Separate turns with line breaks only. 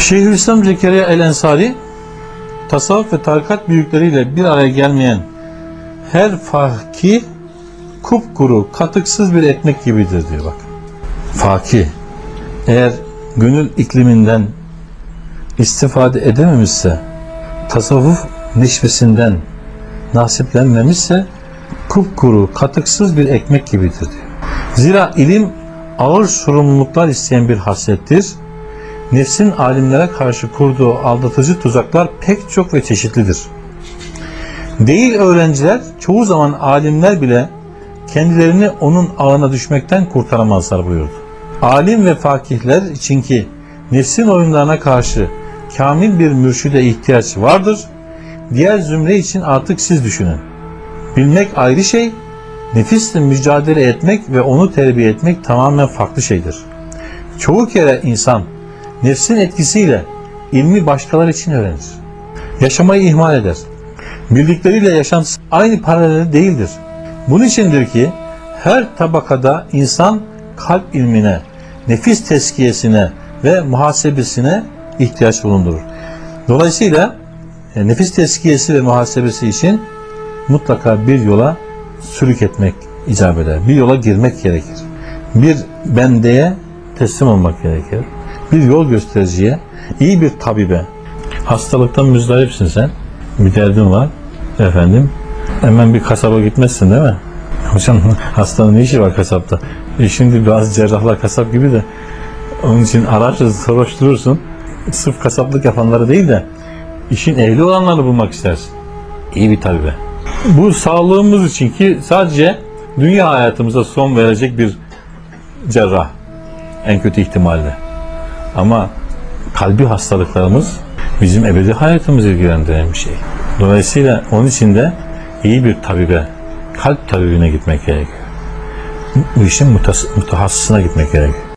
Şeyhülislam Zekeriya El Ensari tasavvuf ve tarikat büyükleriyle bir araya gelmeyen her fakih kupkuru, katıksız bir ekmek gibidir diyor bak. Fakih eğer gönül ikliminden istifade edememişse, tasavvuf neşvesinden nasiplenmemişse kupkuru, katıksız bir ekmek gibidir diyor. Zira ilim ağır sorumluluklar isteyen bir haslettir. Nefsin alimlere karşı kurduğu aldatıcı tuzaklar pek çok ve çeşitlidir. Değil öğrenciler, çoğu zaman alimler bile kendilerini onun ağına düşmekten kurtaramazlar buyurdu. Alim ve fakihler için ki nefsin oyunlarına karşı kamil bir mürşide ihtiyaç vardır. Diğer zümre için artık siz düşünün. Bilmek ayrı şey, nefisle mücadele etmek ve onu terbiye etmek tamamen farklı şeydir. Çoğu kere insan nefsin etkisiyle ilmi başkalar için öğrenir. Yaşamayı ihmal eder. Bildikleriyle yaşantısı aynı paralel değildir. Bunun içindir ki her tabakada insan kalp ilmine, nefis teskiyesine ve muhasebesine ihtiyaç bulundurur. Dolayısıyla e, nefis teskiyesi ve muhasebesi için mutlaka bir yola sürük etmek icap eder. Bir yola girmek gerekir. Bir bendeye teslim olmak gerekir. Bir yol göstericiye, iyi bir tabibe. Hastalıktan müzdaripsin sen. Bir derdin var. Efendim. Hemen bir kasaba gitmezsin değil mi? Hocam hastanın ne işi var kasapta? E şimdi bazı cerrahlar kasap gibi de onun için ararsın, soruşturursun. Sırf kasaplık yapanları değil de işin ehli olanları bulmak istersin. İyi bir tabibe. Bu sağlığımız için ki sadece dünya hayatımıza son verecek bir cerrah. En kötü ihtimalle. Ama kalbi hastalıklarımız bizim ebedi hayatımızı ilgilendiren bir şey. Dolayısıyla onun için de iyi bir tabibe, kalp tabibine gitmek gerekiyor. Bu işin mutahassısına gitmek gerekiyor.